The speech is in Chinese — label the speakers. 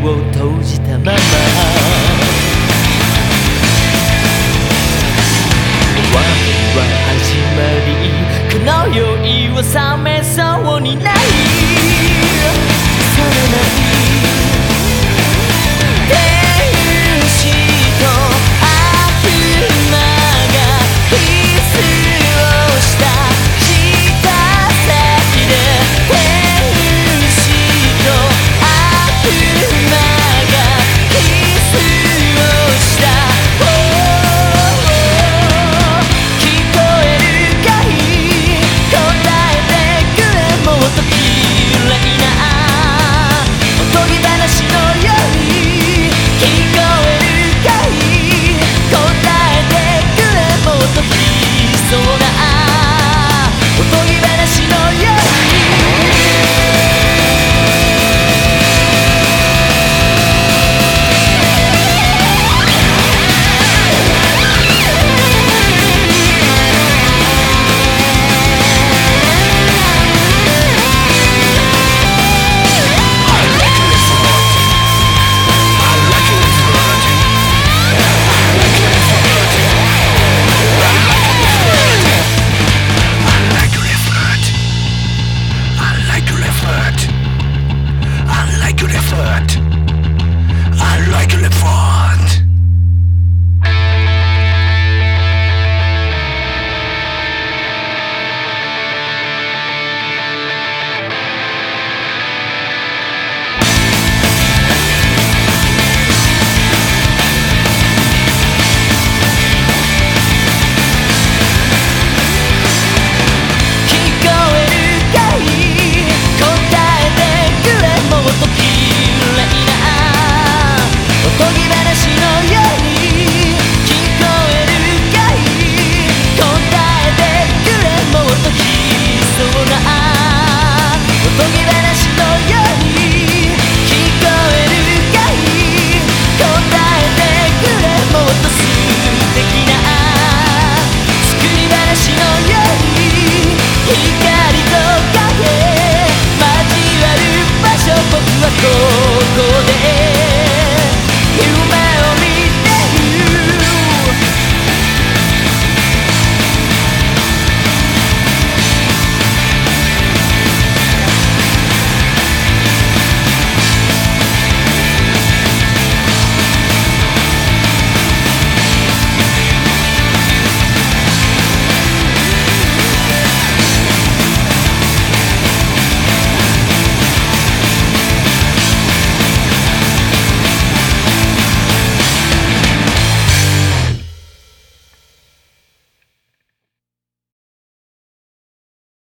Speaker 1: 我投机